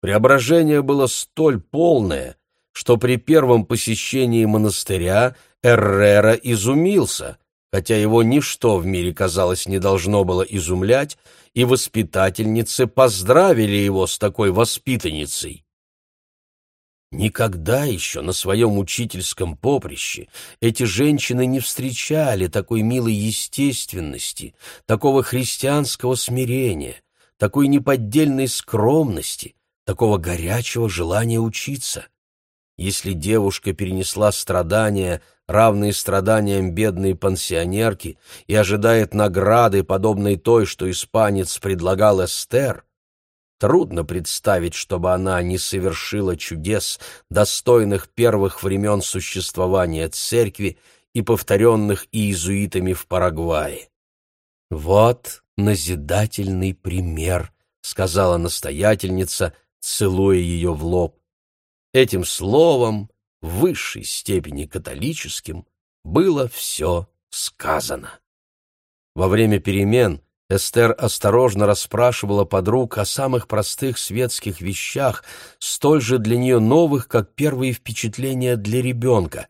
Преображение было столь полное, что при первом посещении монастыря Эррера изумился, хотя его ничто в мире, казалось, не должно было изумлять, и воспитательницы поздравили его с такой воспитанницей. Никогда еще на своем учительском поприще эти женщины не встречали такой милой естественности, такого христианского смирения, такой неподдельной скромности, такого горячего желания учиться. Если девушка перенесла страдания, равные страданиям бедной пансионерки, и ожидает награды, подобной той, что испанец предлагал Эстер, Трудно представить, чтобы она не совершила чудес, достойных первых времен существования церкви и повторенных иезуитами в Парагвае. «Вот назидательный пример», — сказала настоятельница, целуя ее в лоб. Этим словом, в высшей степени католическим, было все сказано. Во время перемен Эстер осторожно расспрашивала подруг о самых простых светских вещах, столь же для нее новых, как первые впечатления для ребенка.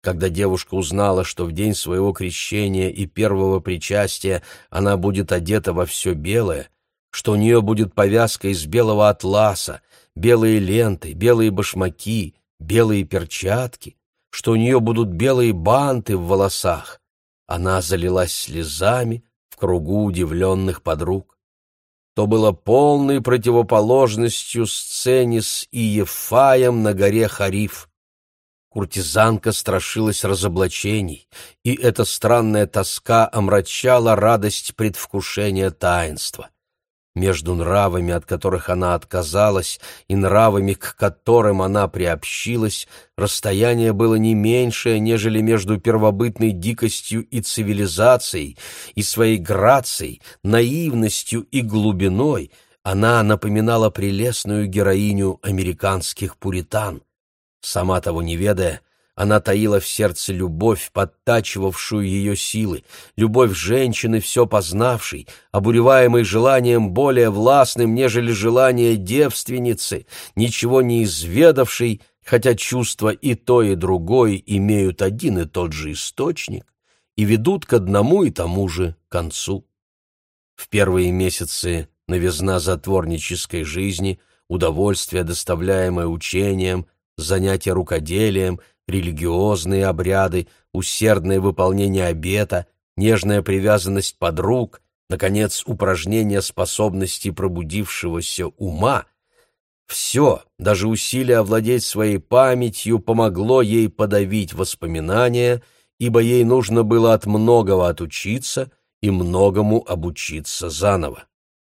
Когда девушка узнала, что в день своего крещения и первого причастия она будет одета во все белое, что у нее будет повязка из белого атласа, белые ленты, белые башмаки, белые перчатки, что у нее будут белые банты в волосах, она залилась слезами, кругу удивленных подруг. То было полной противоположностью сцене с Иефаем на горе Хариф. Куртизанка страшилась разоблачений, и эта странная тоска омрачала радость предвкушения таинства между нравами, от которых она отказалась, и нравами, к которым она приобщилась, расстояние было не меньшее, нежели между первобытной дикостью и цивилизацией, и своей грацией, наивностью и глубиной она напоминала прелестную героиню американских пуритан. Сама того не ведая, она таила в сердце любовь, подтачивавшую ее силы, любовь женщины, все познавшей, обуреваемой желанием более властным, нежели желание девственницы, ничего не изведавшей, хотя чувства и то, и другое имеют один и тот же источник и ведут к одному и тому же концу. В первые месяцы новизна затворнической жизни, удовольствие, доставляемое учением, занятия рукоделием — религиозные обряды, усердное выполнение обета, нежная привязанность подруг, наконец, упражнение способности пробудившегося ума — все, даже усилие овладеть своей памятью, помогло ей подавить воспоминания, ибо ей нужно было от многого отучиться и многому обучиться заново.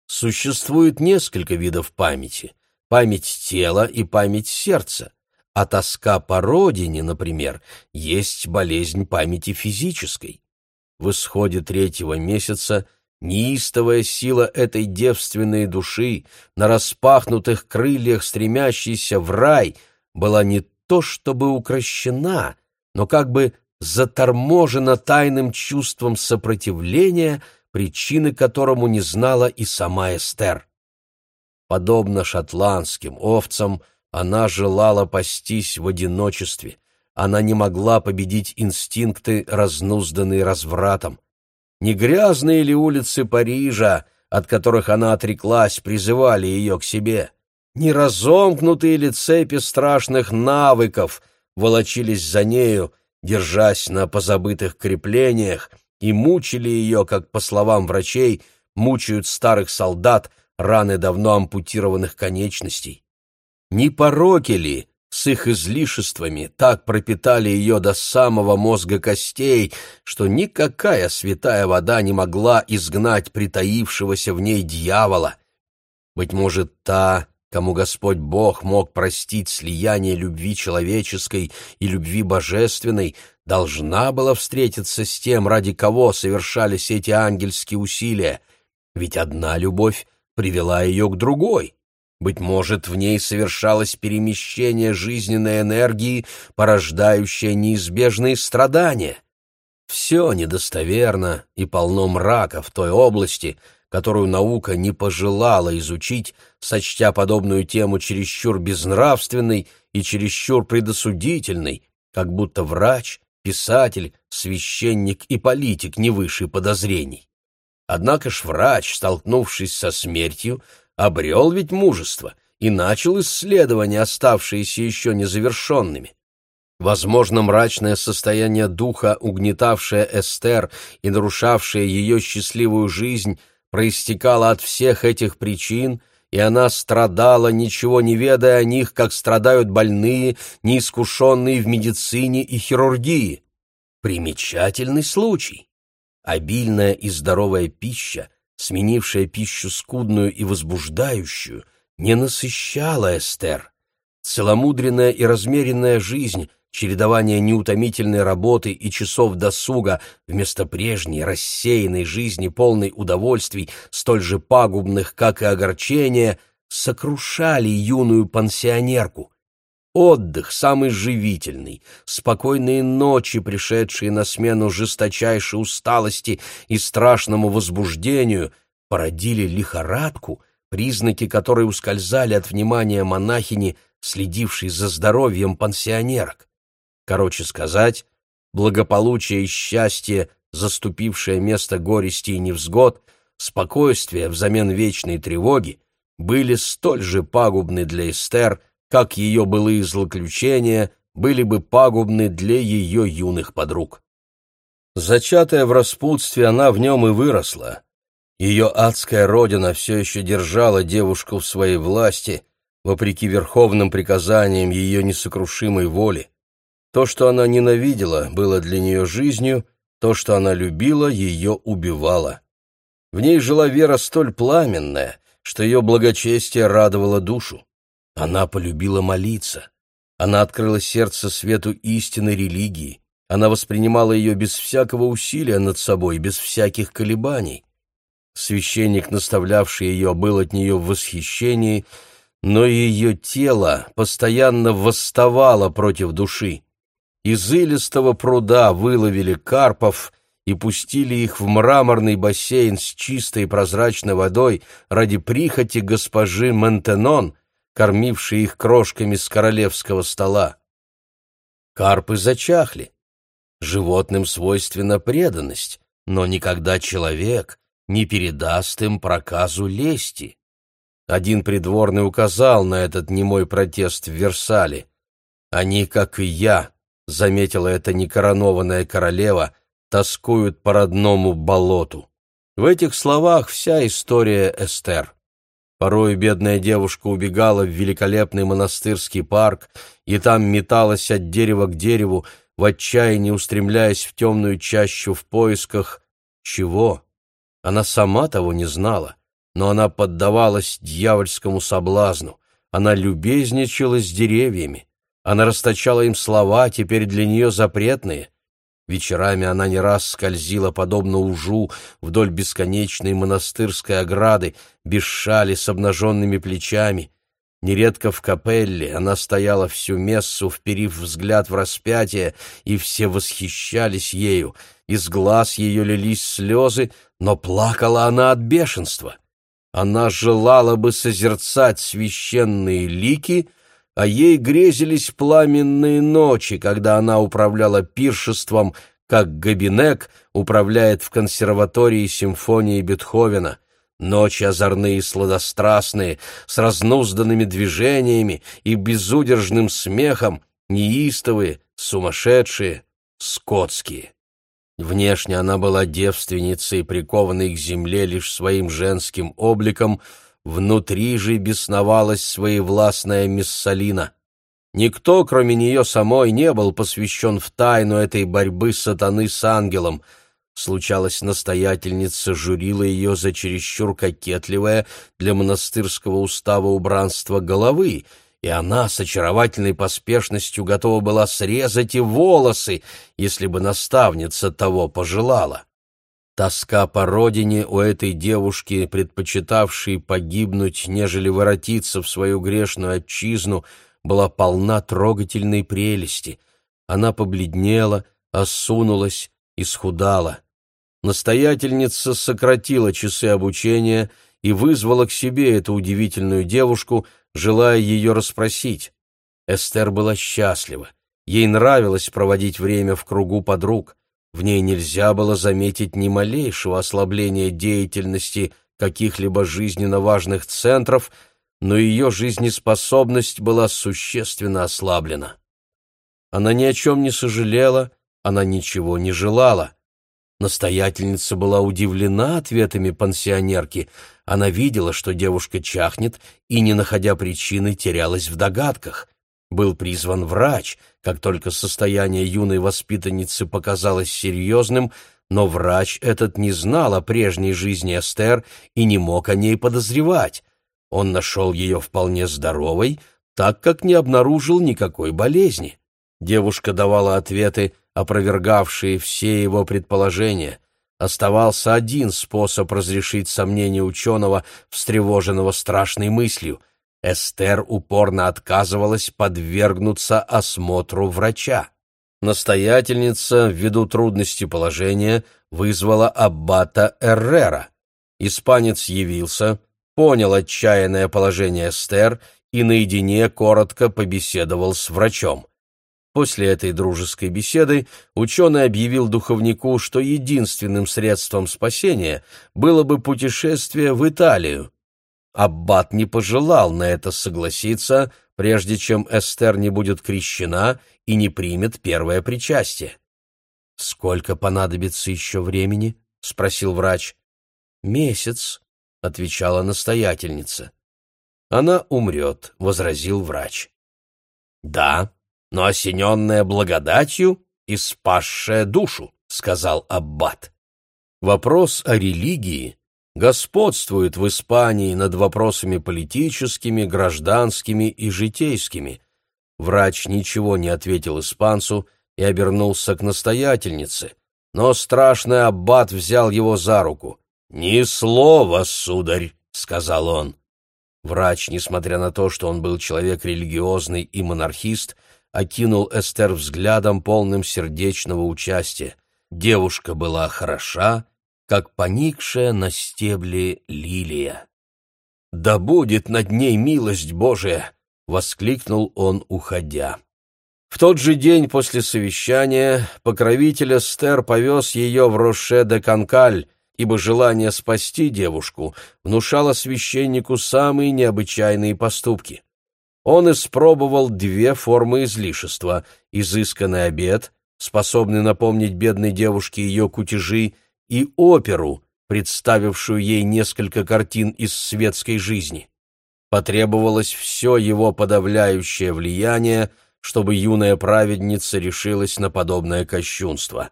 Существует несколько видов памяти — память тела и память сердца а тоска по родине, например, есть болезнь памяти физической. В исходе третьего месяца неистовая сила этой девственной души, на распахнутых крыльях стремящейся в рай, была не то чтобы укращена, но как бы заторможена тайным чувством сопротивления, причины которому не знала и сама Эстер. Подобно шотландским овцам, она желала пастись в одиночестве. Она не могла победить инстинкты, разнузданные развратом. Не грязные ли улицы Парижа, от которых она отреклась, призывали ее к себе? Не разомкнутые ли цепи страшных навыков волочились за нею, держась на позабытых креплениях, и мучили ее, как, по словам врачей, мучают старых солдат раны давно ампутированных конечностей? Не пороки ли с их излишествами так пропитали ее до самого мозга костей, что никакая святая вода не могла изгнать притаившегося в ней дьявола? Быть может, та, кому Господь Бог мог простить слияние любви человеческой и любви божественной, должна была встретиться с тем, ради кого совершались эти ангельские усилия, ведь одна любовь привела ее к другой. Быть может, в ней совершалось перемещение жизненной энергии, порождающее неизбежные страдания. Все недостоверно и полно мрака в той области, которую наука не пожелала изучить, сочтя подобную тему чересчур безнравственной и чересчур предосудительной, как будто врач, писатель, священник и политик не выше подозрений. Однако ж врач, столкнувшись со смертью, обрел ведь мужество и начал исследования, оставшиеся еще незавершенными. Возможно, мрачное состояние духа, угнетавшее Эстер и нарушавшее ее счастливую жизнь, проистекало от всех этих причин, и она страдала, ничего не ведая о них, как страдают больные, неискушенные в медицине и хирургии. Примечательный случай. Обильная и здоровая пища, сменившая пищу скудную и возбуждающую, не насыщала Эстер. Целомудренная и размеренная жизнь чередование неутомительной работы и часов досуга вместо прежней рассеянной жизни, полной удовольствий, столь же пагубных, как и огорчения, сокрушали юную пансионерку. Отдых самый живительный, спокойные ночи, пришедшие на смену жесточайшей усталости и страшному возбуждению, породили лихорадку, признаки которой ускользали от внимания монахини, следившей за здоровьем пансионерок. Короче сказать, благополучие и счастье, заступившее место горести и невзгод, спокойствие взамен вечной тревоги, были столь же пагубны для Эстер, как ее былые злоключения были бы пагубны для ее юных подруг. Зачатая в распутстве, она в нем и выросла. Ее адская родина все еще держала девушку в своей власти, вопреки верховным приказаниям ее несокрушимой воли. То, что она ненавидела, было для нее жизнью, то, что она любила, ее убивало. В ней жила вера столь пламенная, что ее благочестие радовало душу. Она полюбила молиться. Она открыла сердце свету истины религии. Она воспринимала ее без всякого усилия над собой, без всяких колебаний. Священник, наставлявший ее, был от нее в восхищении, но ее тело постоянно восставало против души. Из илистого пруда выловили карпов и пустили их в мраморный бассейн с чистой прозрачной водой ради прихоти госпожи Ментенон, кормившей их крошками с королевского стола. Карпы зачахли. Животным свойственна преданность, но никогда человек не передаст им проказу лести. Один придворный указал на этот немой протест в Версале. Они, как и я, заметила эта некоронованная королева, тоскуют по родному болоту. В этих словах вся история Эстер. Порой бедная девушка убегала в великолепный монастырский парк и там металась от дерева к дереву, в отчаянии устремляясь в темную чащу в поисках чего? Она сама того не знала, но она поддавалась дьявольскому соблазну, она любезничала с деревьями. Она расточала им слова, теперь для нее запретные. Вечерами она не раз скользила, подобно ужу, вдоль бесконечной монастырской ограды, без шали, с обнаженными плечами. Нередко в капелле она стояла всю мессу, вперив взгляд в распятие, и все восхищались ею. Из глаз ее лились слезы, но плакала она от бешенства. Она желала бы созерцать священные лики — а ей грезились пламенные ночи, когда она управляла пиршеством, как Габинек управляет в консерватории симфонии Бетховена. Ночи озорные и сладострастные, с разнузданными движениями и безудержным смехом, неистовые, сумасшедшие, скотские. Внешне она была девственницей, прикованной к земле лишь своим женским обликом — Внутри же бесновалась своевластная Миссалина. Никто, кроме нее самой, не был посвящен в тайну этой борьбы сатаны с ангелом. Случалось, настоятельница журила ее за чересчур кокетливое для монастырского устава убранство головы, и она с очаровательной поспешностью готова была срезать и волосы, если бы наставница того пожелала. Тоска по родине у этой девушки, предпочитавшей погибнуть, нежели воротиться в свою грешную отчизну, была полна трогательной прелести. Она побледнела, осунулась, исхудала. Настоятельница сократила часы обучения и вызвала к себе эту удивительную девушку, желая ее расспросить. Эстер была счастлива. Ей нравилось проводить время в кругу подруг. В ней нельзя было заметить ни малейшего ослабления деятельности каких-либо жизненно важных центров, но ее жизнеспособность была существенно ослаблена. Она ни о чем не сожалела, она ничего не желала. Настоятельница была удивлена ответами пансионерки. Она видела, что девушка чахнет, и, не находя причины, терялась в догадках. Был призван врач, как только состояние юной воспитанницы показалось серьезным, но врач этот не знал о прежней жизни Эстер и не мог о ней подозревать. Он нашел ее вполне здоровой, так как не обнаружил никакой болезни. Девушка давала ответы, опровергавшие все его предположения. Оставался один способ разрешить сомнения ученого, встревоженного страшной мыслью. Эстер упорно отказывалась подвергнуться осмотру врача. Настоятельница, ввиду трудности положения, вызвала аббата Эррера. Испанец явился, понял отчаянное положение Эстер и наедине коротко побеседовал с врачом. После этой дружеской беседы ученый объявил духовнику, что единственным средством спасения было бы путешествие в Италию. Аббат не пожелал на это согласиться, прежде чем Эстер не будет крещена и не примет первое причастие. «Сколько понадобится еще времени?» — спросил врач. «Месяц», — отвечала настоятельница. «Она умрет», — возразил врач. «Да, но осененная благодатью и спасшая душу», — сказал Аббат. Вопрос о религии господствует в Испании над вопросами политическими, гражданскими и житейскими. Врач ничего не ответил испанцу и обернулся к настоятельнице, но страшный аббат взял его за руку. «Ни слова, сударь!» — сказал он. Врач, несмотря на то, что он был человек религиозный и монархист, окинул Эстер взглядом, полным сердечного участия. Девушка была хороша, как поникшая на стебле лилия. «Да будет над ней милость Божия!» — воскликнул он, уходя. В тот же день после совещания покровитель Эстер повез ее в Роше-де-Канкаль, ибо желание спасти девушку внушало священнику самые необычайные поступки он испробовал две формы излишества — изысканный обед, способный напомнить бедной девушке ее кутежи, и оперу, представившую ей несколько картин из светской жизни. Потребовалось все его подавляющее влияние, чтобы юная праведница решилась на подобное кощунство.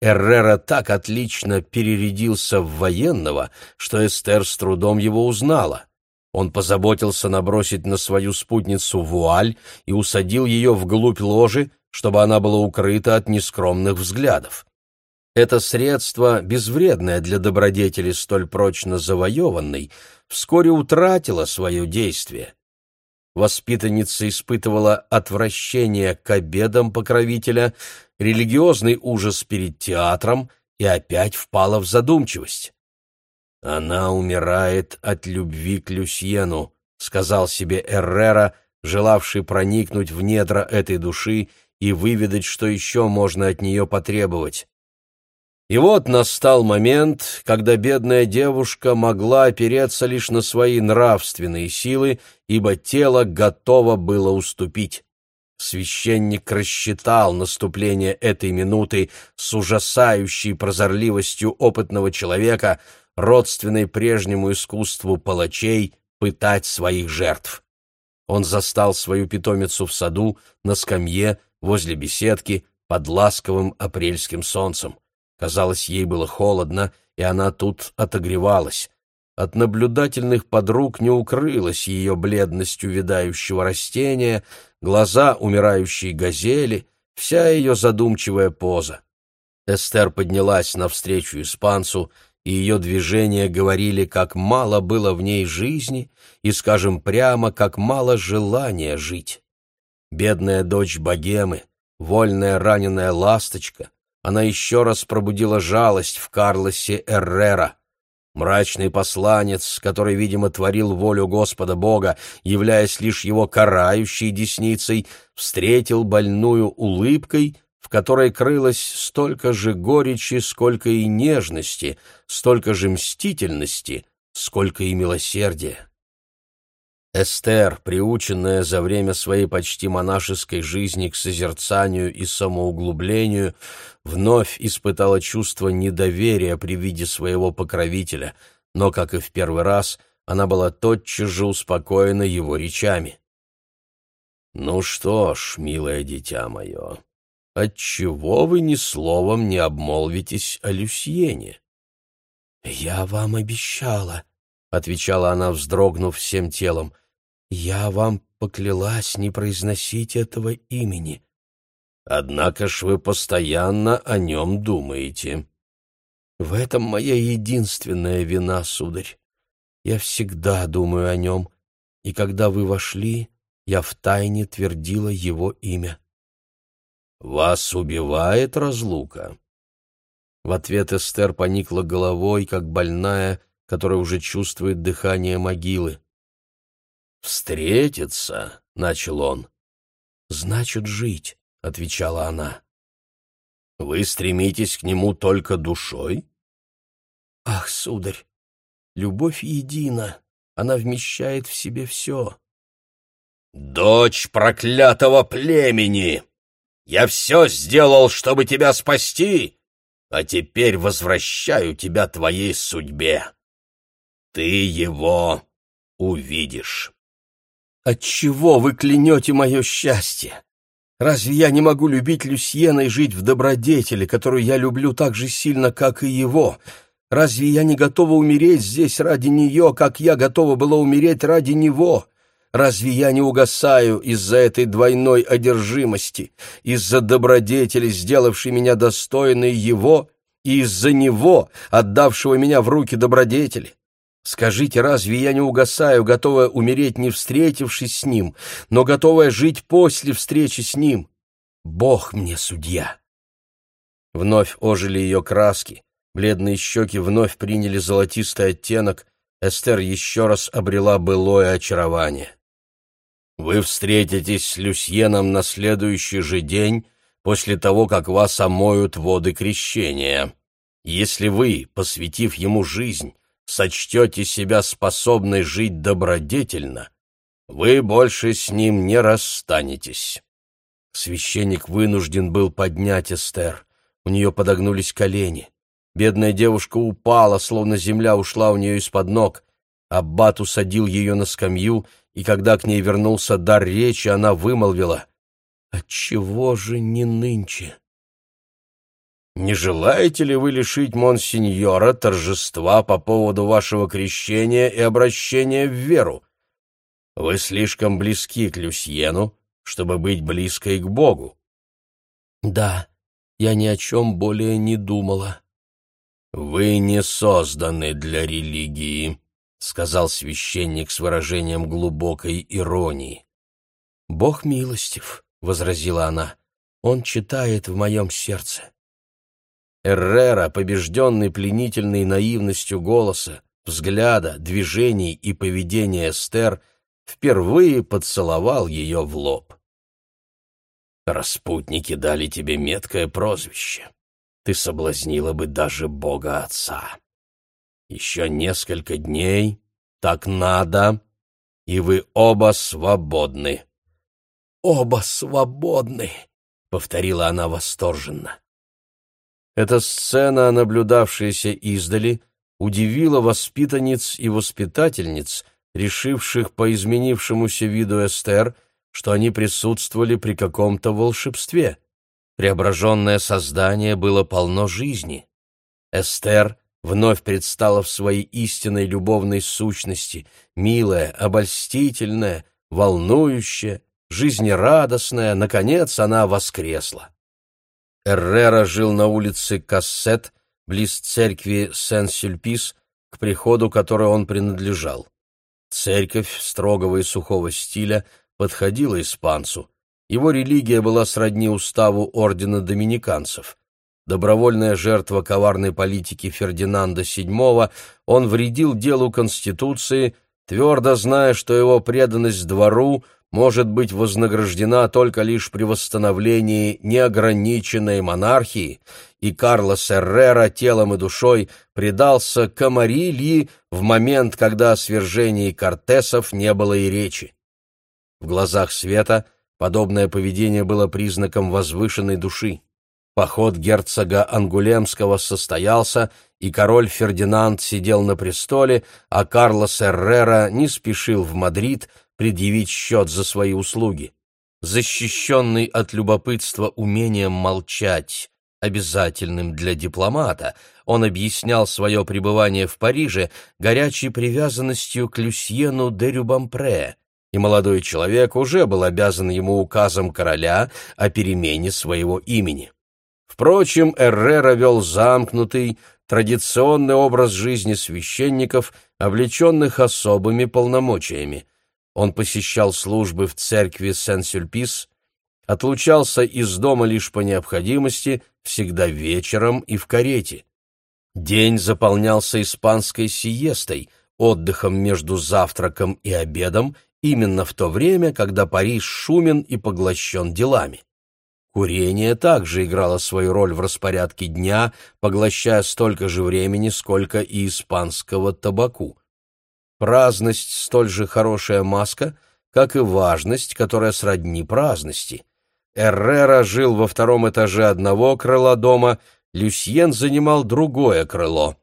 Эррера так отлично перерядился в военного, что Эстер с трудом его узнала. Он позаботился набросить на свою спутницу вуаль и усадил ее вглубь ложи, чтобы она была укрыта от нескромных взглядов. Это средство, безвредное для добродетели столь прочно завоеванной, вскоре утратило свое действие. Воспитанница испытывала отвращение к обедам покровителя, религиозный ужас перед театром и опять впала в задумчивость. «Она умирает от любви к Люсьену», — сказал себе Эррера, желавший проникнуть в недра этой души и выведать, что еще можно от нее потребовать. И вот настал момент, когда бедная девушка могла опереться лишь на свои нравственные силы, ибо тело готово было уступить. Священник рассчитал наступление этой минуты с ужасающей прозорливостью опытного человека — родственной прежнему искусству палачей пытать своих жертв. Он застал свою питомицу в саду, на скамье, возле беседки, под ласковым апрельским солнцем. Казалось, ей было холодно, и она тут отогревалась. От наблюдательных подруг не укрылась ее бледность увядающего растения, глаза умирающей газели, вся ее задумчивая поза. Эстер поднялась навстречу испанцу и ее движения говорили, как мало было в ней жизни и, скажем прямо, как мало желания жить. Бедная дочь богемы, вольная раненая ласточка, она еще раз пробудила жалость в Карлосе Эррера. Мрачный посланец, который, видимо, творил волю Господа Бога, являясь лишь его карающей десницей, встретил больную улыбкой, в которой крылось столько же горечи, сколько и нежности, столько же мстительности, сколько и милосердия. Эстер, приученная за время своей почти монашеской жизни к созерцанию и самоуглублению, вновь испытала чувство недоверия при виде своего покровителя, но, как и в первый раз, она была тотчас же успокоена его речами. «Ну что ж, милое дитя мое, отчего вы ни словом не обмолвитесь о Люсьене?» «Я вам обещала», — отвечала она, вздрогнув всем телом, — я вам поклялась не произносить этого имени. Однако ж вы постоянно о нем думаете. В этом моя единственная вина, сударь. Я всегда думаю о нем, и когда вы вошли, я втайне твердила его имя. Вас убивает разлука? В ответ Эстер поникла головой, как больная, которая уже чувствует дыхание могилы. «Встретиться», — начал он. «Значит, жить», — отвечала она. «Вы стремитесь к нему только душой?» «Ах, сударь, любовь едина, она вмещает в себе все». «Дочь проклятого племени! Я все сделал, чтобы тебя спасти, а теперь возвращаю тебя твоей судьбе. Ты его увидишь». Отчего вы клянете мое счастье? Разве я не могу любить Люсьена и жить в добродетели, которую я люблю так же сильно, как и его? Разве я не готова умереть здесь ради нее, как я готова была умереть ради него? Разве я не угасаю из-за этой двойной одержимости, из-за добродетели, сделавшей меня достойной его, и из-за него, отдавшего меня в руки добродетели? Скажите, разве я не угасаю, готовая умереть, не встретившись с ним, но готовая жить после встречи с ним? Бог мне судья!» Вновь ожили ее краски, бледные щеки вновь приняли золотистый оттенок, Эстер еще раз обрела былое очарование. «Вы встретитесь с Люсьеном на следующий же день после того, как вас омоют воды крещения. Если вы, посвятив ему жизнь, сочтете себя способной жить добродетельно, вы больше с ним не расстанетесь. Священник вынужден был поднять Эстер. У нее подогнулись колени. Бедная девушка упала, словно земля ушла у нее из-под ног. Аббат усадил ее на скамью, и когда к ней вернулся дар речи, она вымолвила «Отчего же не нынче?» Не желаете ли вы лишить монсеньора торжества по поводу вашего крещения и обращения в веру? Вы слишком близки к Люсьену, чтобы быть близкой к Богу. Да, я ни о чем более не думала. Вы не созданы для религии, сказал священник с выражением глубокой иронии. Бог милостив, возразила она. Он читает в моем сердце. Эррера, побежденный пленительной наивностью голоса, взгляда, движений и поведения Эстер, впервые поцеловал ее в лоб. «Распутники дали тебе меткое прозвище. Ты соблазнила бы даже Бога Отца. Еще несколько дней, так надо, и вы оба свободны». «Оба свободны», — повторила она восторженно. Эта сцена, наблюдавшаяся издали, удивила воспитанниц и воспитательниц, решивших по изменившемуся виду Эстер, что они присутствовали при каком-то волшебстве. Преображенное создание было полно жизни. Эстер вновь предстала в своей истинной любовной сущности, милая, обольстительная, волнующая, жизнерадостная, наконец она воскресла. Эррера жил на улице Кассет, близ церкви Сен-Сюльпис, к приходу которой он принадлежал. Церковь строгого и сухого стиля подходила испанцу. Его религия была сродни уставу ордена доминиканцев. добровольная жертва коварной политики Фердинанда VII, он вредил делу Конституции, твердо зная, что его преданность двору может быть вознаграждена только лишь при восстановлении неограниченной монархии, и Карлос Эррера телом и душой предался Камарильи в момент, когда о свержении Кортесов не было и речи. В глазах света подобное поведение было признаком возвышенной души. Поход герцога Ангулемского состоялся, и король Фердинанд сидел на престоле, а Карлос Эррера не спешил в Мадрид, предъявить счет за свои услуги. Защищенный от любопытства умением молчать, обязательным для дипломата, он объяснял свое пребывание в Париже горячей привязанностью к Люсьену де Рюбампре, и молодой человек уже был обязан ему указом короля о перемене своего имени. Впрочем, Эррера вел замкнутый, традиционный образ жизни священников, облеченных особыми полномочиями. Он посещал службы в церкви Сен-Сюльпис, отлучался из дома лишь по необходимости, всегда вечером и в карете. День заполнялся испанской сиестой, отдыхом между завтраком и обедом, именно в то время, когда Париж шумен и поглощен делами. Курение также играло свою роль в распорядке дня, поглощая столько же времени, сколько и испанского табаку. Праздность — столь же хорошая маска, как и важность, которая сродни праздности. Эррера жил во втором этаже одного крыла дома, Люсьен занимал другое крыло.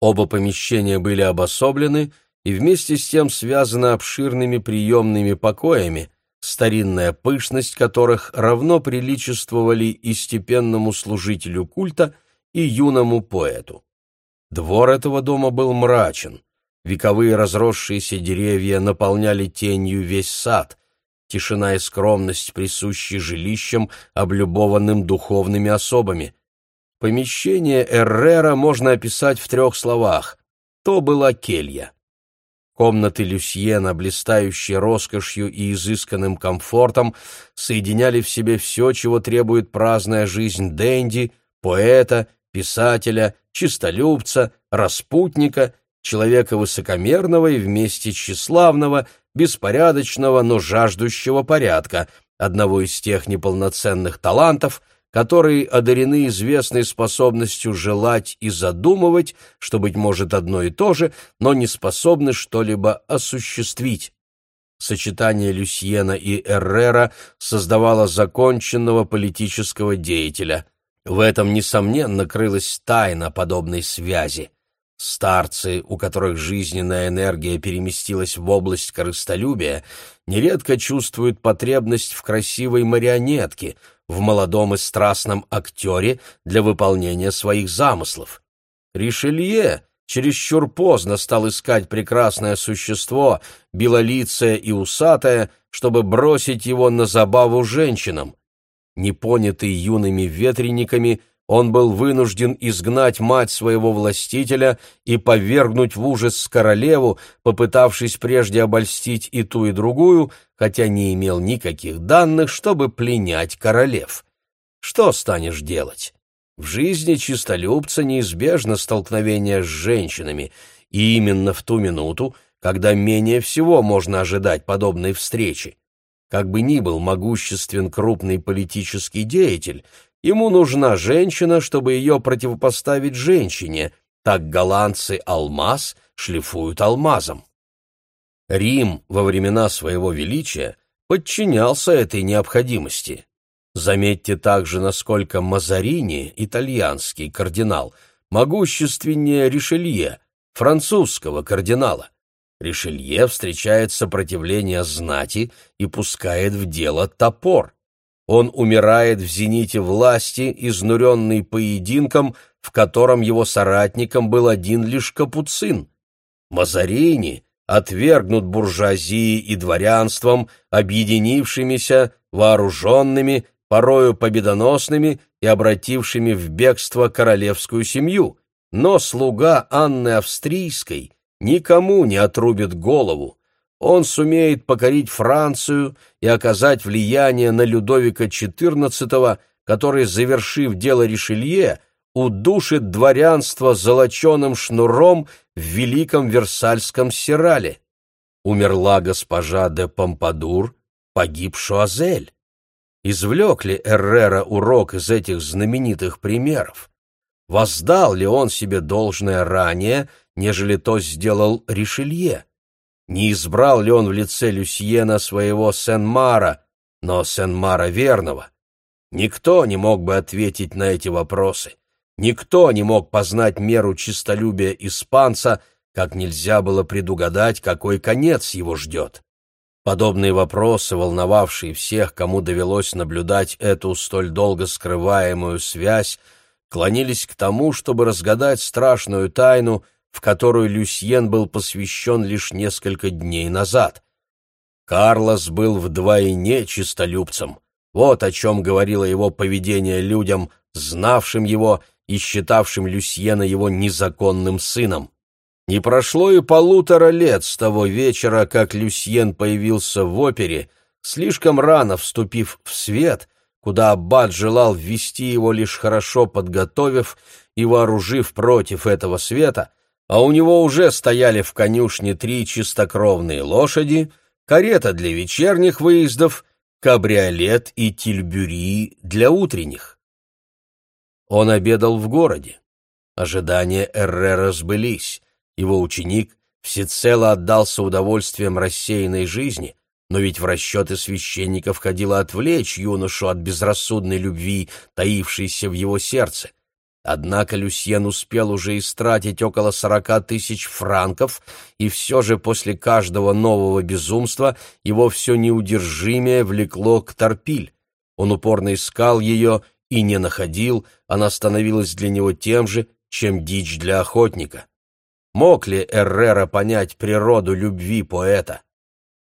Оба помещения были обособлены и вместе с тем связаны обширными приемными покоями, старинная пышность которых равно приличествовали и степенному служителю культа, и юному поэту. Двор этого дома был мрачен. Вековые разросшиеся деревья наполняли тенью весь сад. Тишина и скромность присущи жилищам, облюбованным духовными особами. Помещение Эррера можно описать в трех словах. То была келья. Комнаты Люсьена, блистающие роскошью и изысканным комфортом, соединяли в себе все, чего требует праздная жизнь Дэнди, поэта, писателя, чистолюбца, распутника человека высокомерного и вместе тщеславного, беспорядочного, но жаждущего порядка, одного из тех неполноценных талантов, которые одарены известной способностью желать и задумывать, что, быть может, одно и то же, но не способны что-либо осуществить. Сочетание Люсьена и Эррера создавало законченного политического деятеля. В этом, несомненно, крылась тайна подобной связи. Старцы, у которых жизненная энергия переместилась в область корыстолюбия, нередко чувствуют потребность в красивой марионетке, в молодом и страстном актере для выполнения своих замыслов. Ришелье чересчур поздно стал искать прекрасное существо, белолицее и усатое, чтобы бросить его на забаву женщинам. Непонятый юными ветрениками, он был вынужден изгнать мать своего властителя и повергнуть в ужас королеву, попытавшись прежде обольстить и ту, и другую, хотя не имел никаких данных, чтобы пленять королев. Что станешь делать? В жизни чистолюбца неизбежно столкновение с женщинами, и именно в ту минуту, когда менее всего можно ожидать подобной встречи. Как бы ни был могуществен крупный политический деятель, Ему нужна женщина, чтобы ее противопоставить женщине. Так голландцы алмаз шлифуют алмазом. Рим во времена своего величия подчинялся этой необходимости. Заметьте также, насколько Мазарини, итальянский кардинал, могущественнее Ришелье, французского кардинала. Ришелье встречает сопротивление знати и пускает в дело топор. Он умирает в зените власти, изнуренный поединком, в котором его соратником был один лишь капуцин. Мазарини отвергнут буржуазией и дворянством, объединившимися, вооруженными, порою победоносными и обратившими в бегство королевскую семью. Но слуга Анны Австрийской никому не отрубит голову он сумеет покорить Францию и оказать влияние на Людовика XIV, который, завершив дело Ришелье, удушит дворянство золоченым шнуром в великом Версальском сирале. Умерла госпожа де Помпадур, погиб Шуазель. Извлек ли Эррера урок из этих знаменитых примеров? Воздал ли он себе должное ранее, нежели то сделал Ришелье? Не избрал ли он в лице Люсьена своего Сен-Мара, но Сен-Мара верного? Никто не мог бы ответить на эти вопросы. Никто не мог познать меру честолюбия испанца, как нельзя было предугадать, какой конец его ждет. Подобные вопросы, волновавшие всех, кому довелось наблюдать эту столь долго скрываемую связь, клонились к тому, чтобы разгадать страшную тайну, в которую Люсьен был посвящен лишь несколько дней назад. Карлос был вдвойне чистолюбцем. Вот о чем говорило его поведение людям, знавшим его и считавшим Люсьена его незаконным сыном. Не прошло и полутора лет с того вечера, как Люсьен появился в опере, слишком рано вступив в свет, куда аббат желал ввести его лишь хорошо подготовив и вооружив против этого света, а у него уже стояли в конюшне три чистокровные лошади, карета для вечерних выездов, кабриолет и тильбюри для утренних. Он обедал в городе. Ожидания Эррера сбылись. Его ученик всецело отдался удовольствием рассеянной жизни, но ведь в расчеты священника входило отвлечь юношу от безрассудной любви, таившейся в его сердце. Однако Люсьен успел уже истратить около сорока тысяч франков, и все же после каждого нового безумства его все неудержимее влекло к торпиль. Он упорно искал ее и не находил, она становилась для него тем же, чем дичь для охотника. Мог ли Эррера понять природу любви поэта?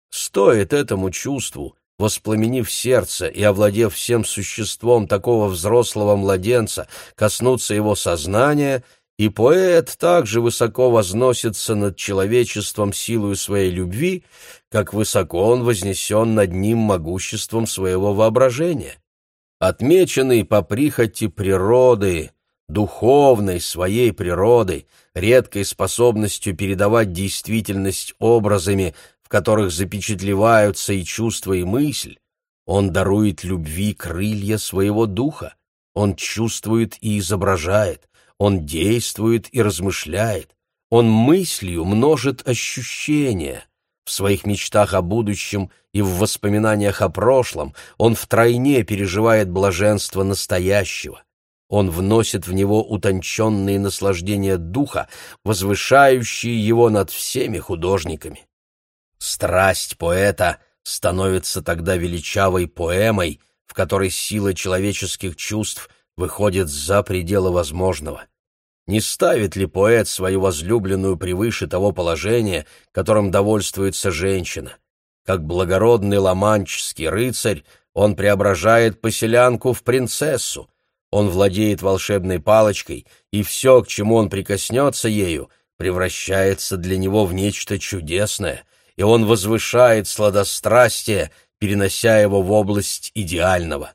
Стоит этому чувству, воспламенив сердце и овладев всем существом такого взрослого младенца, коснуться его сознания, и поэт также высоко возносится над человечеством силою своей любви, как высоко он вознесен над ним могуществом своего воображения отмеченный по прихоти природы, духовной своей природы, редкой способностью передавать действительность образами, которых запечатлеваются и чувства, и мысль, он дарует любви крылья своего духа, он чувствует и изображает, он действует и размышляет, он мыслью множит ощущения, в своих мечтах о будущем и в воспоминаниях о прошлом он втройне переживает блаженство настоящего. Он вносит в него утонченные наслаждения духа, возвышающие его над всеми художниками. Страсть поэта становится тогда величавой поэмой, в которой сила человеческих чувств выходит за пределы возможного. Не ставит ли поэт свою возлюбленную превыше того положения, которым довольствуется женщина? Как благородный ламанческий рыцарь, он преображает поселянку в принцессу. Он владеет волшебной палочкой, и все, к чему он прикоснется ею, превращается для него в нечто чудесное, и он возвышает сладострастие, перенося его в область идеального.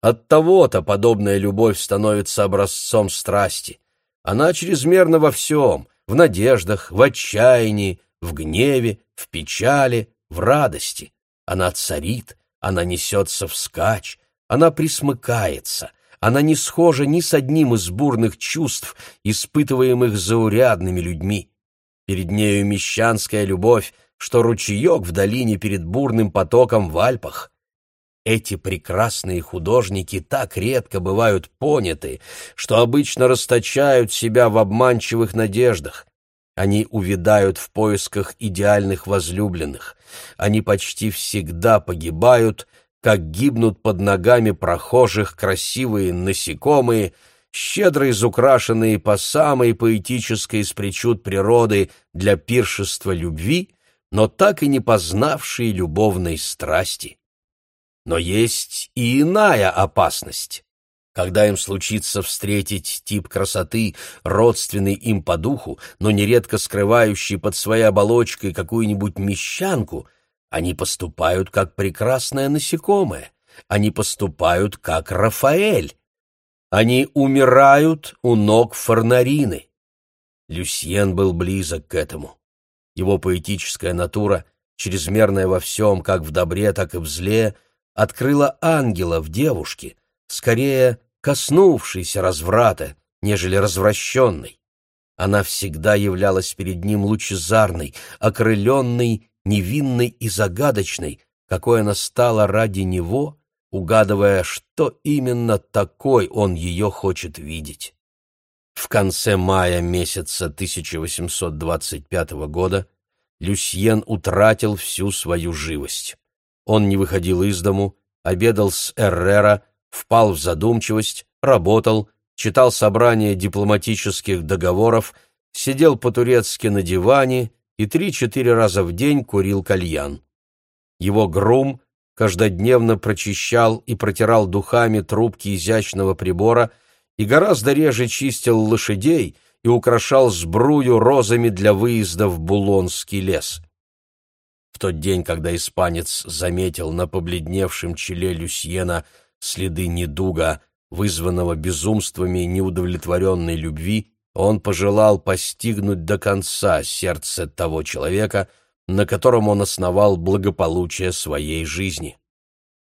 Оттого-то подобная любовь становится образцом страсти. Она чрезмерна во всем, в надеждах, в отчаянии, в гневе, в печали, в радости. Она царит, она несется вскачь, она присмыкается, она не схожа ни с одним из бурных чувств, испытываемых заурядными людьми. Перед нею мещанская любовь, что ручеек в долине перед бурным потоком в Альпах. Эти прекрасные художники так редко бывают поняты, что обычно расточают себя в обманчивых надеждах. Они увядают в поисках идеальных возлюбленных. Они почти всегда погибают, как гибнут под ногами прохожих красивые насекомые, щедро изукрашенные по самой поэтической из причуд природы для пиршества любви, но так и не познавшие любовной страсти. Но есть и иная опасность. Когда им случится встретить тип красоты, родственный им по духу, но нередко скрывающий под своей оболочкой какую-нибудь мещанку, они поступают как прекрасное насекомое. они поступают как Рафаэль. Они умирают у ног Фарнарины. Люсьен был близок к этому. Его поэтическая натура, чрезмерная во всем, как в добре, так и в зле, открыла ангела в девушке, скорее коснувшейся разврата, нежели развращенной. Она всегда являлась перед ним лучезарной, окрыленной, невинной и загадочной, какой она стала ради него, угадывая, что именно такой он ее хочет видеть. В конце мая месяца 1825 года Люсьен утратил всю свою живость. Он не выходил из дому, обедал с Эррера, впал в задумчивость, работал, читал собрание дипломатических договоров, сидел по-турецки на диване и три-четыре раза в день курил кальян. Его грум каждодневно прочищал и протирал духами трубки изящного прибора и гораздо реже чистил лошадей и украшал сбрую розами для выезда в Булонский лес. В тот день, когда испанец заметил на побледневшем челе Люсьена следы недуга, вызванного безумствами неудовлетворенной любви, он пожелал постигнуть до конца сердце того человека, на котором он основал благополучие своей жизни.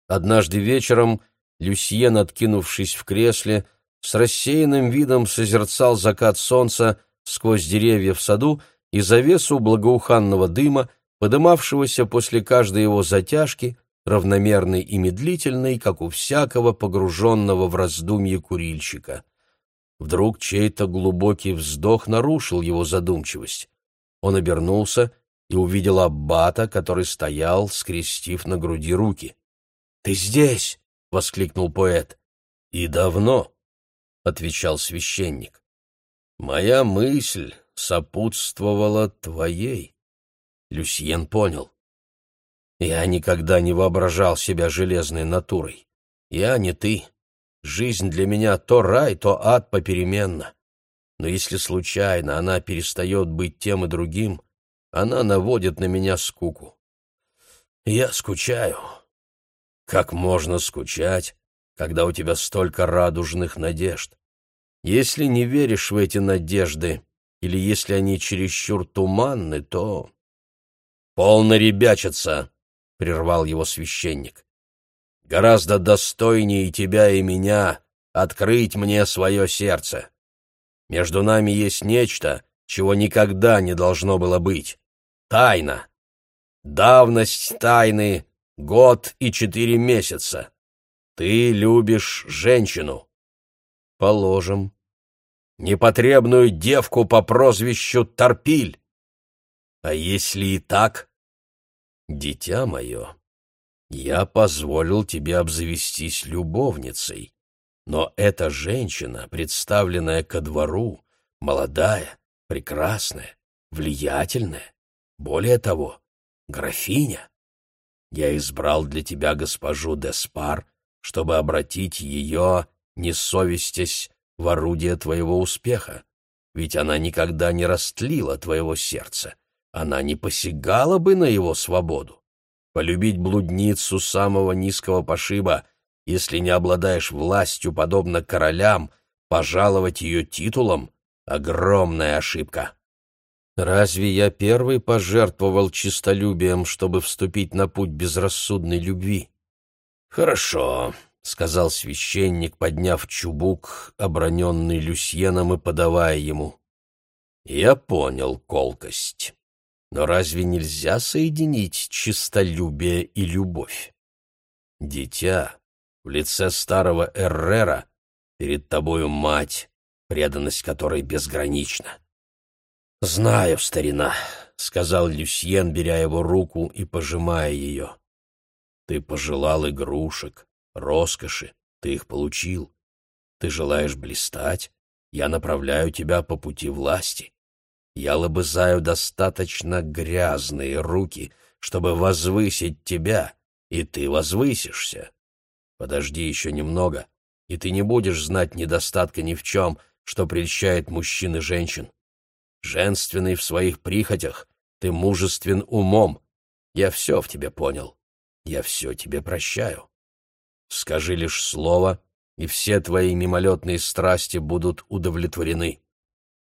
Однажды вечером Люсьен, откинувшись в кресле, с рассеянным видом созерцал закат солнца сквозь деревья в саду и завесу благоуханного дыма, подымавшегося после каждой его затяжки, равномерной и медлительной, как у всякого погруженного в раздумье курильщика. Вдруг чей-то глубокий вздох нарушил его задумчивость. Он обернулся и увидел аббата, который стоял, скрестив на груди руки. «Ты здесь!» — воскликнул поэт. «И давно!» — отвечал священник. «Моя мысль сопутствовала твоей». Люсьен понял. «Я никогда не воображал себя железной натурой. Я не ты. Жизнь для меня то рай, то ад попеременно. Но если случайно она перестает быть тем и другим, она наводит на меня скуку. Я скучаю. Как можно скучать, когда у тебя столько радужных надежд? Если не веришь в эти надежды, или если они чересчур туманны, то... «Полно ребячиться!» — прервал его священник. «Гораздо достойнее тебя и меня открыть мне свое сердце. Между нами есть нечто, чего никогда не должно было быть. Тайна. Давность тайны — год и четыре месяца. Ты любишь женщину. Положим. Непотребную девку по прозвищу Торпиль. А если и так? Дитя мое, я позволил тебе обзавестись любовницей, но эта женщина, представленная ко двору, молодая, прекрасная, влиятельная, более того, графиня. Я избрал для тебя госпожу Деспар, чтобы обратить ее, не совестясь, в орудие твоего успеха, ведь она никогда не растлила твоего сердца, она не посягала бы на его свободу. Полюбить блудницу самого низкого пошиба, если не обладаешь властью, подобно королям, пожаловать ее титулом — огромная ошибка. Разве я первый пожертвовал чистолюбием, чтобы вступить на путь безрассудной любви? Хорошо, сказал священник, подняв чубук, оброненный Люсьеном и подавая ему. Я понял колкость. Но разве нельзя соединить чистолюбие и любовь? Дитя, в лице старого Эррера, перед тобою мать, преданность которой безгранична. «Знаю, старина», — сказал Люсьен, беря его руку и пожимая ее. «Ты пожелал игрушек, роскоши, ты их получил. Ты желаешь блистать, я направляю тебя по пути власти. Я лобызаю достаточно грязные руки, чтобы возвысить тебя, и ты возвысишься. Подожди еще немного, и ты не будешь знать недостатка ни в чем, что прельщает мужчин и женщин. Женственный в своих прихотях, ты мужествен умом. Я все в тебе понял. Я все тебе прощаю. Скажи лишь слово, и все твои мимолетные страсти будут удовлетворены.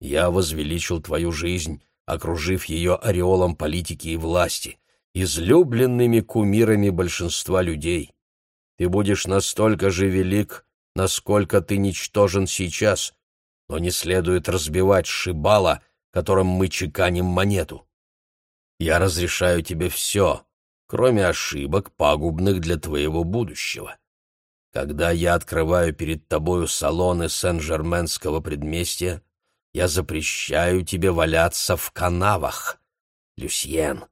Я возвеличил твою жизнь, окружив ее ореолом политики и власти, излюбленными кумирами большинства людей. Ты будешь настолько же велик, насколько ты ничтожен сейчас, но не следует разбивать шибала, которым мы чеканим монету. Я разрешаю тебе все, кроме ошибок, пагубных для твоего будущего. Когда я открываю перед тобою салоны Сен-Жерменского предместья, я запрещаю тебе валяться в канавах. Люсьен,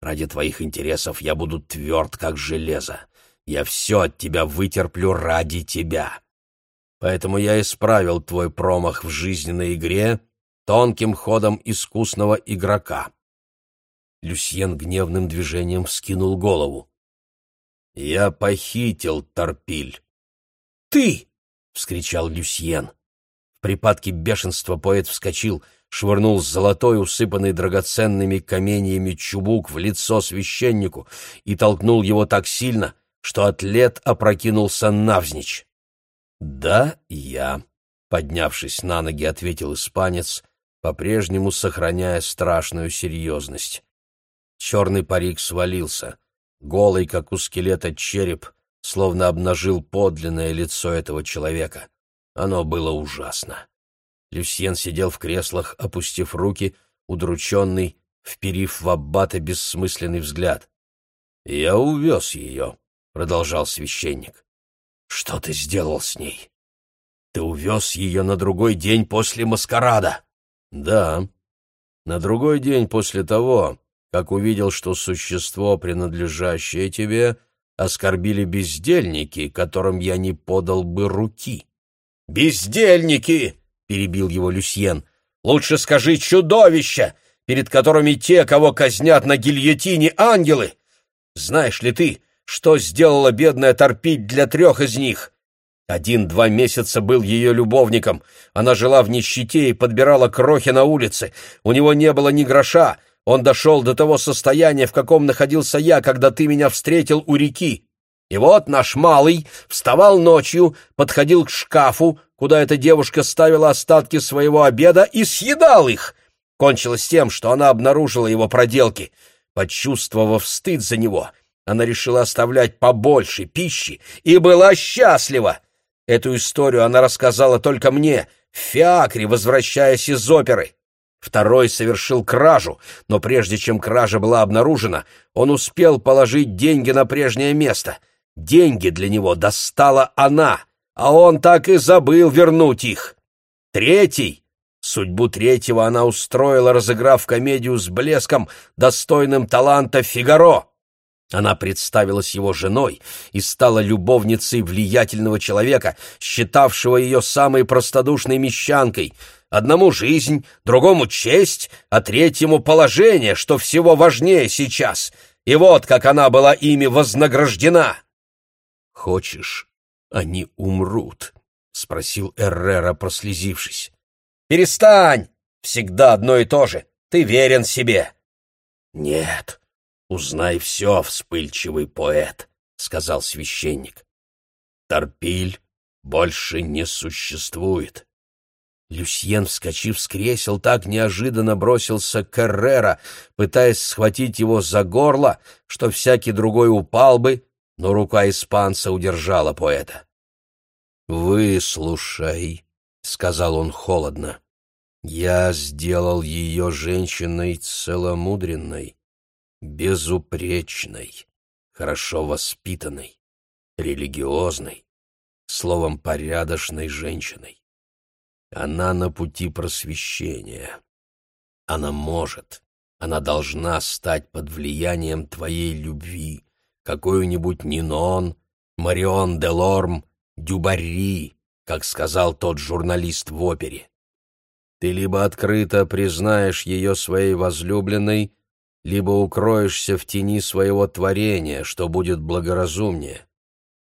ради твоих интересов я буду тверд, как железо. Я все от тебя вытерплю ради тебя. Поэтому я исправил твой промах в жизненной игре тонким ходом искусного игрока. Люсьен гневным движением вскинул голову. «Я похитил Торпиль». «Ты!» — вскричал Люсьен. В припадке бешенства поэт вскочил, швырнул золотой, усыпанный драгоценными каменьями чубук в лицо священнику и толкнул его так сильно, что атлет опрокинулся навзничь. «Да, я», — поднявшись на ноги, ответил испанец, по-прежнему сохраняя страшную серьезность. Черный парик свалился. Голый, как у скелета, череп словно обнажил подлинное лицо этого человека. Оно было ужасно. Люсьен сидел в креслах, опустив руки, удрученный, вперив в аббата бессмысленный взгляд. «Я увез ее», — продолжал священник. «Что ты сделал с ней? Ты увез ее на другой день после маскарада?» «Да, на другой день после того, как увидел, что существо, принадлежащее тебе, оскорбили бездельники, которым я не подал бы руки. «Бездельники!» — перебил его Люсьен. «Лучше скажи чудовища, перед которыми те, кого казнят на гильотине ангелы! Знаешь ли ты, что сделала бедная торпить для трех из них?» Один-два месяца был ее любовником. Она жила в нищете и подбирала крохи на улице. У него не было ни гроша, он дошел до того состояния, в каком находился я, когда ты меня встретил у реки. И вот наш малый вставал ночью, подходил к шкафу, куда эта девушка ставила остатки своего обеда, и съедал их. Кончилось тем, что она обнаружила его проделки. Почувствовав стыд за него, она решила оставлять побольше пищи и была счастлива. Эту историю она рассказала только мне, в фиакре, возвращаясь из оперы. Второй совершил кражу, но прежде чем кража была обнаружена, он успел положить деньги на прежнее место. Деньги для него достала она, а он так и забыл вернуть их. Третий Судьбу третьего она устроила, разыграв комедию с блеском, достойным таланта Фигаро. Она представилась его женой и стала любовницей влиятельного человека, считавшего ее самой простодушной мещанкой — Одному жизнь, другому честь, а третьему положение, что всего важнее сейчас. И вот как она была ими вознаграждена. «Хочешь, они умрут?» — спросил Эррера, прослезившись. «Перестань! Всегда одно и то же. Ты верен себе». «Нет, узнай все, вспыльчивый поэт», — сказал священник. «Торпиль больше не существует. Люсьен, вскочив с кресел, так неожиданно бросился к Эррера, пытаясь схватить его за горло, что всякий другой упал бы, но рука испанца удержала поэта. «Выслушай», — сказал он холодно, — «я сделал ее женщиной целомудренной, безупречной, хорошо воспитанной, религиозной, словом, порядочной женщиной. Она на пути просвещения. Она может, она должна стать под влиянием твоей любви, какой-нибудь Нинон, Марион де Лорм, Дюбари, как сказал тот журналист в опере. Ты либо открыто признаешь ее своей возлюбленной, либо укроешься в тени своего творения, что будет благоразумнее.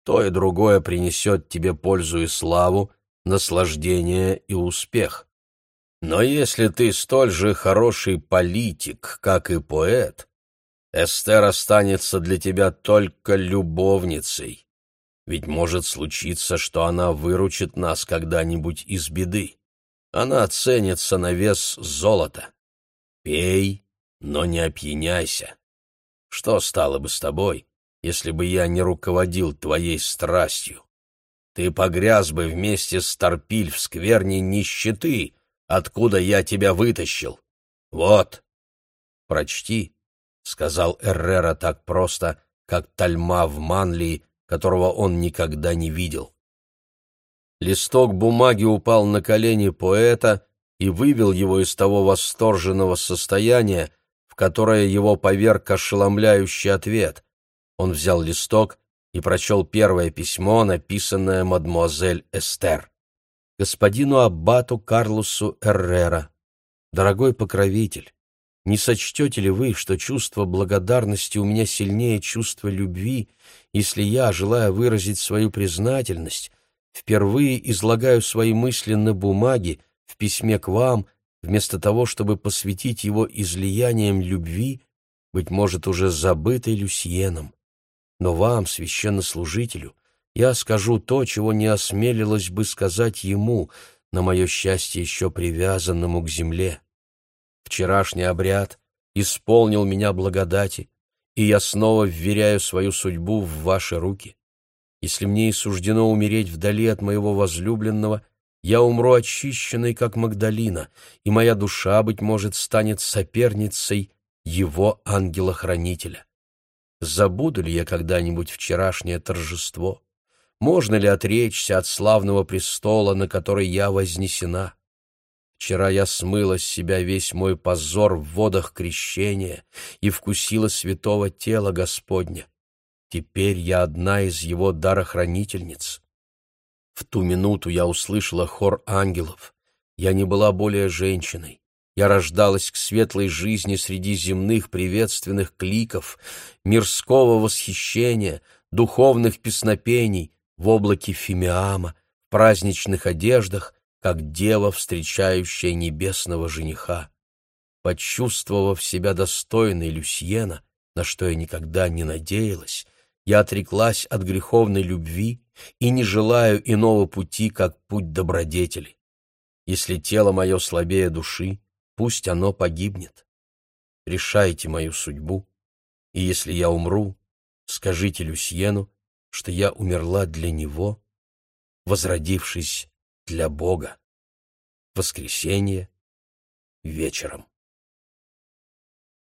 То и другое принесет тебе пользу и славу, наслаждение и успех. Но если ты столь же хороший политик, как и поэт, Эстер останется для тебя только любовницей. Ведь может случиться, что она выручит нас когда-нибудь из беды. Она ценится на вес золота. Пей, но не опьяняйся. Что стало бы с тобой, если бы я не руководил твоей страстью? Ты погряз бы вместе с Торпиль в скверне нищеты, откуда я тебя вытащил. Вот, прочти, — сказал Эррера так просто, как Тальма в Манлии, которого он никогда не видел. Листок бумаги упал на колени поэта и вывел его из того восторженного состояния, в которое его поверг ошеломляющий ответ. Он взял листок и прочел первое письмо, написанное мадмуазель Эстер. «Господину Аббату Карлосу Эррера. Дорогой покровитель, не сочтете ли вы, что чувство благодарности у меня сильнее чувства любви, если я, желая выразить свою признательность, впервые излагаю свои мысли на бумаге, в письме к вам, вместо того, чтобы посвятить его излиянием любви, быть может, уже забытой Люсьеном? Но вам, священнослужителю, я скажу то, чего не осмелилась бы сказать ему, на мое счастье еще привязанному к земле. Вчерашний обряд исполнил меня благодати, и я снова вверяю свою судьбу в ваши руки. Если мне и суждено умереть вдали от моего возлюбленного, я умру очищенной, как Магдалина, и моя душа, быть может, станет соперницей его ангела-хранителя. Забуду ли я когда-нибудь вчерашнее торжество? Можно ли отречься от славного престола, на который я вознесена? Вчера я смыла с себя весь мой позор в водах крещения и вкусила святого тела Господня. Теперь я одна из его дарохранительниц. В ту минуту я услышала хор ангелов. Я не была более женщиной. Я рождалась к светлой жизни среди земных приветственных кликов, мирского восхищения, духовных песнопений, в облаке фимиама, в праздничных одеждах, как дева, встречающая небесного жениха. Почувствовав себя достойной Люсьена, на что я никогда не надеялась, я отреклась от греховной любви и не желаю иного пути, как путь добродетели. Если тело мое слабее души, пусть оно погибнет. Решайте мою судьбу, и если я умру, скажите Люсьену, что я умерла для него, возродившись для Бога. Воскресенье вечером.